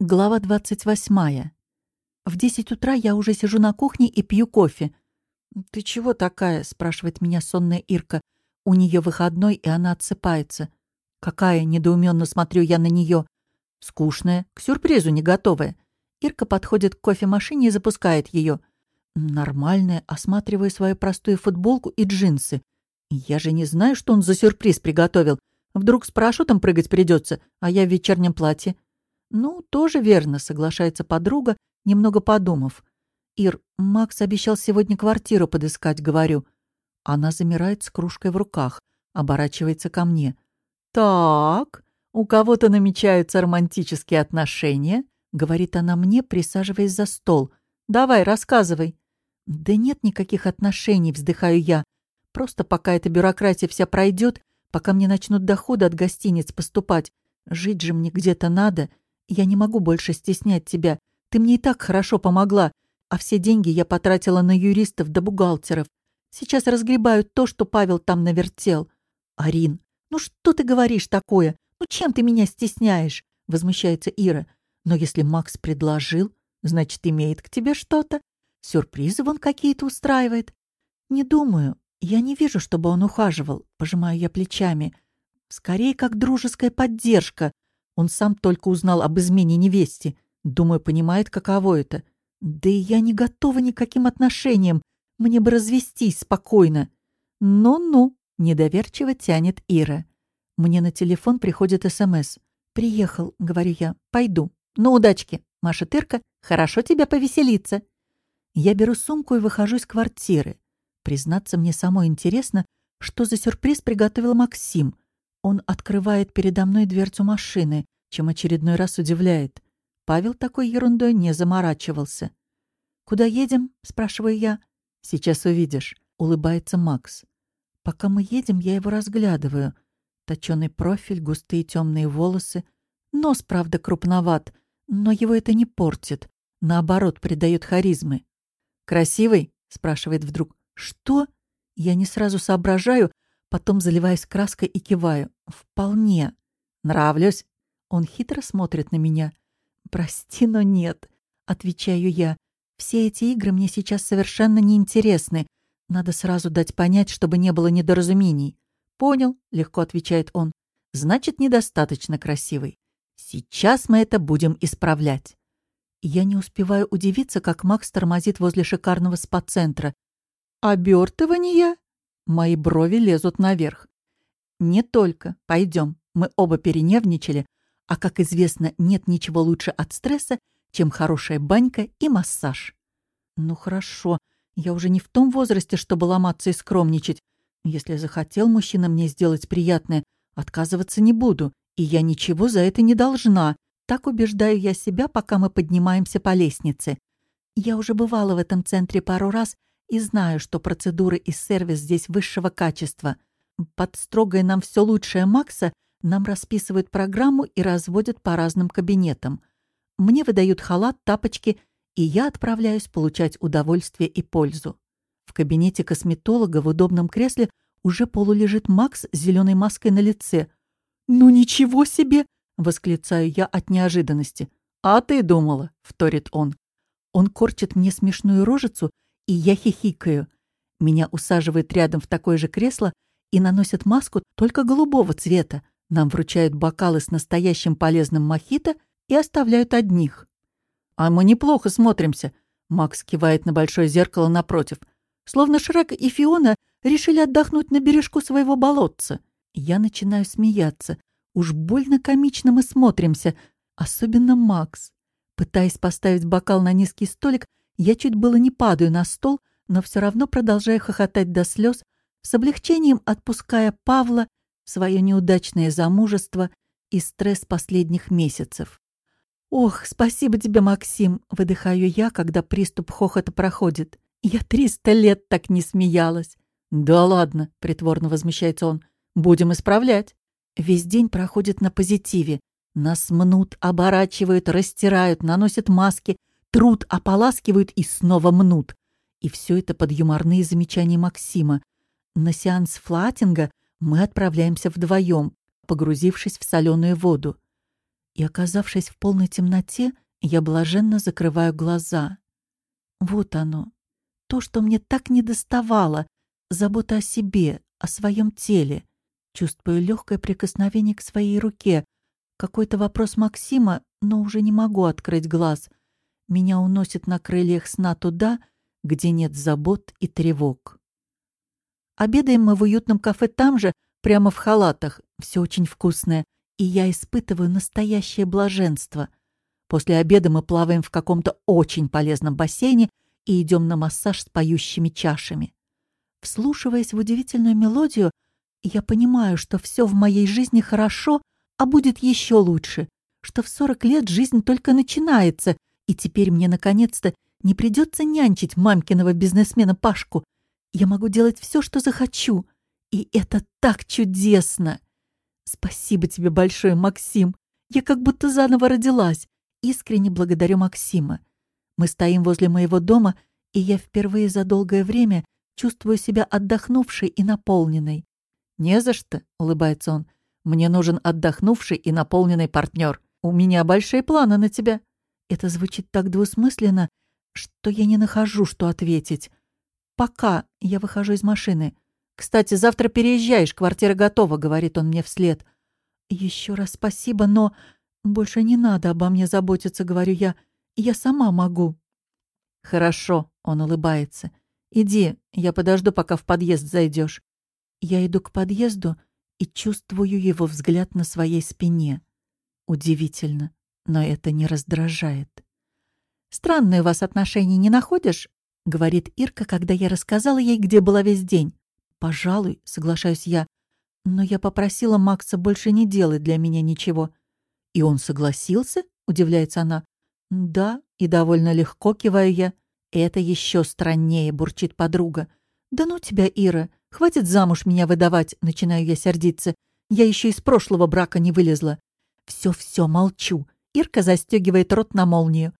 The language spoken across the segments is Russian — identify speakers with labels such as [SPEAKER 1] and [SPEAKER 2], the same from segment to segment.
[SPEAKER 1] Глава 28. В 10 утра я уже сижу на кухне и пью кофе. «Ты чего такая?» — спрашивает меня сонная Ирка. У нее выходной, и она отсыпается. «Какая?» — недоуменно смотрю я на нее. «Скучная, к сюрпризу не готовая». Ирка подходит к кофемашине и запускает ее. Нормальная, осматривая свою простую футболку и джинсы. Я же не знаю, что он за сюрприз приготовил. Вдруг с парашютом прыгать придется, а я в вечернем платье. «Ну, тоже верно», — соглашается подруга, немного подумав. «Ир, Макс обещал сегодня квартиру подыскать, говорю». Она замирает с кружкой в руках, оборачивается ко мне. «Так, у кого-то намечаются романтические отношения?» — говорит она мне, присаживаясь за стол. «Давай, рассказывай». «Да нет никаких отношений», — вздыхаю я. «Просто пока эта бюрократия вся пройдет, пока мне начнут доходы от гостиниц поступать, жить же мне где-то надо, я не могу больше стеснять тебя. Ты мне и так хорошо помогла, а все деньги я потратила на юристов да бухгалтеров. Сейчас разгребают то, что Павел там навертел. Арин, ну что ты говоришь такое? Ну чем ты меня стесняешь? Возмущается Ира. Но если Макс предложил, значит, имеет к тебе что-то. Сюрпризы вон какие-то устраивает. Не думаю. Я не вижу, чтобы он ухаживал. Пожимаю я плечами. Скорее, как дружеская поддержка. Он сам только узнал об измене невесте. Думаю, понимает, каково это. Да и я не готова никаким отношениям. Мне бы развестись спокойно. Ну-ну, недоверчиво тянет Ира. Мне на телефон приходит СМС. «Приехал», — говорю я. «Пойду». «Ну, удачки», — машет Ирка. «Хорошо тебя повеселиться». Я беру сумку и выхожу из квартиры. Признаться, мне самой интересно, что за сюрприз приготовил Максим — он открывает передо мной дверцу машины, чем очередной раз удивляет. Павел такой ерундой не заморачивался. «Куда едем?» — спрашиваю я. «Сейчас увидишь», — улыбается Макс. Пока мы едем, я его разглядываю. Точёный профиль, густые темные волосы. Нос, правда, крупноват, но его это не портит. Наоборот, придает харизмы. «Красивый?» — спрашивает вдруг. «Что?» Я не сразу соображаю, Потом заливаюсь краской и киваю. «Вполне. Нравлюсь?» Он хитро смотрит на меня. «Прости, но нет», — отвечаю я. «Все эти игры мне сейчас совершенно неинтересны. Надо сразу дать понять, чтобы не было недоразумений». «Понял», — легко отвечает он. «Значит, недостаточно красивый. Сейчас мы это будем исправлять». Я не успеваю удивиться, как Макс тормозит возле шикарного спа-центра. «Обертывание?» Мои брови лезут наверх. Не только. Пойдем. Мы оба перенервничали, а, как известно, нет ничего лучше от стресса, чем хорошая банька и массаж. Ну хорошо, я уже не в том возрасте, чтобы ломаться и скромничать. Если захотел мужчина мне сделать приятное, отказываться не буду, и я ничего за это не должна. Так убеждаю я себя, пока мы поднимаемся по лестнице. Я уже бывала в этом центре пару раз и знаю, что процедуры и сервис здесь высшего качества. Под строгое нам все лучшее Макса нам расписывают программу и разводят по разным кабинетам. Мне выдают халат, тапочки, и я отправляюсь получать удовольствие и пользу. В кабинете косметолога в удобном кресле уже полулежит Макс с зеленой маской на лице. «Ну ничего себе!» — восклицаю я от неожиданности. «А ты думала?» — вторит он. Он корчит мне смешную рожицу и я хихикаю. Меня усаживают рядом в такое же кресло и наносят маску только голубого цвета. Нам вручают бокалы с настоящим полезным мохито и оставляют одних. «А мы неплохо смотримся», — Макс кивает на большое зеркало напротив. Словно Шрек и Фиона решили отдохнуть на бережку своего болотца. Я начинаю смеяться. Уж больно комично мы смотримся, особенно Макс. Пытаясь поставить бокал на низкий столик, я чуть было не падаю на стол, но все равно продолжаю хохотать до слез, с облегчением отпуская Павла свое неудачное замужество и стресс последних месяцев. «Ох, спасибо тебе, Максим!» — выдыхаю я, когда приступ хохота проходит. «Я триста лет так не смеялась!» «Да ладно!» — притворно возмущается он. «Будем исправлять!» Весь день проходит на позитиве. Нас мнут, оборачивают, растирают, наносят маски — Трут, ополаскивают и снова мнут. И все это под юморные замечания Максима. На сеанс флатинга мы отправляемся вдвоем, погрузившись в соленую воду. И, оказавшись в полной темноте, я блаженно закрываю глаза. Вот оно. То, что мне так недоставало. Забота о себе, о своем теле. Чувствую легкое прикосновение к своей руке. Какой-то вопрос Максима, но уже не могу открыть глаз. Меня уносит на крыльях сна туда, где нет забот и тревог. Обедаем мы в уютном кафе там же, прямо в халатах. Все очень вкусное. И я испытываю настоящее блаженство. После обеда мы плаваем в каком-то очень полезном бассейне и идем на массаж с поющими чашами. Вслушиваясь в удивительную мелодию, я понимаю, что все в моей жизни хорошо, а будет еще лучше, что в 40 лет жизнь только начинается, и теперь мне наконец-то не придется нянчить мамкиного бизнесмена Пашку. Я могу делать все, что захочу, и это так чудесно. Спасибо тебе большое, Максим. Я как будто заново родилась. Искренне благодарю Максима. Мы стоим возле моего дома, и я впервые за долгое время чувствую себя отдохнувшей и наполненной. «Не за что», — улыбается он. «Мне нужен отдохнувший и наполненный партнер. У меня большие планы на тебя». Это звучит так двусмысленно, что я не нахожу, что ответить. «Пока я выхожу из машины. Кстати, завтра переезжаешь, квартира готова», — говорит он мне вслед. «Еще раз спасибо, но больше не надо обо мне заботиться», — говорю я. Я сама могу». «Хорошо», — он улыбается. «Иди, я подожду, пока в подъезд зайдешь». Я иду к подъезду и чувствую его взгляд на своей спине. Удивительно, но это не раздражает. «Странные у вас отношения, не находишь?» — говорит Ирка, когда я рассказала ей, где была весь день. «Пожалуй», — соглашаюсь я, — «но я попросила Макса больше не делать для меня ничего». «И он согласился?» — удивляется она. «Да», и довольно легко киваю я. «Это еще страннее», — бурчит подруга. «Да ну тебя, Ира, хватит замуж меня выдавать», — начинаю я сердиться. «Я еще из прошлого брака не вылезла». «Все-все, молчу». Ирка застегивает рот на молнию.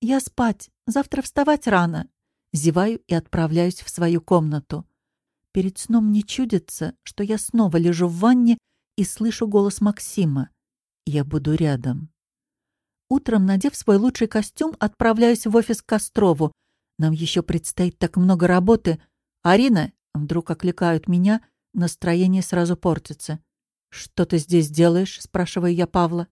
[SPEAKER 1] «Я спать. Завтра вставать рано». Зеваю и отправляюсь в свою комнату. Перед сном мне чудится, что я снова лежу в ванне и слышу голос Максима. «Я буду рядом». Утром, надев свой лучший костюм, отправляюсь в офис к Кострову. Нам еще предстоит так много работы. «Арина!» — вдруг окликают меня. Настроение сразу портится. «Что ты здесь делаешь?» — спрашиваю я Павла.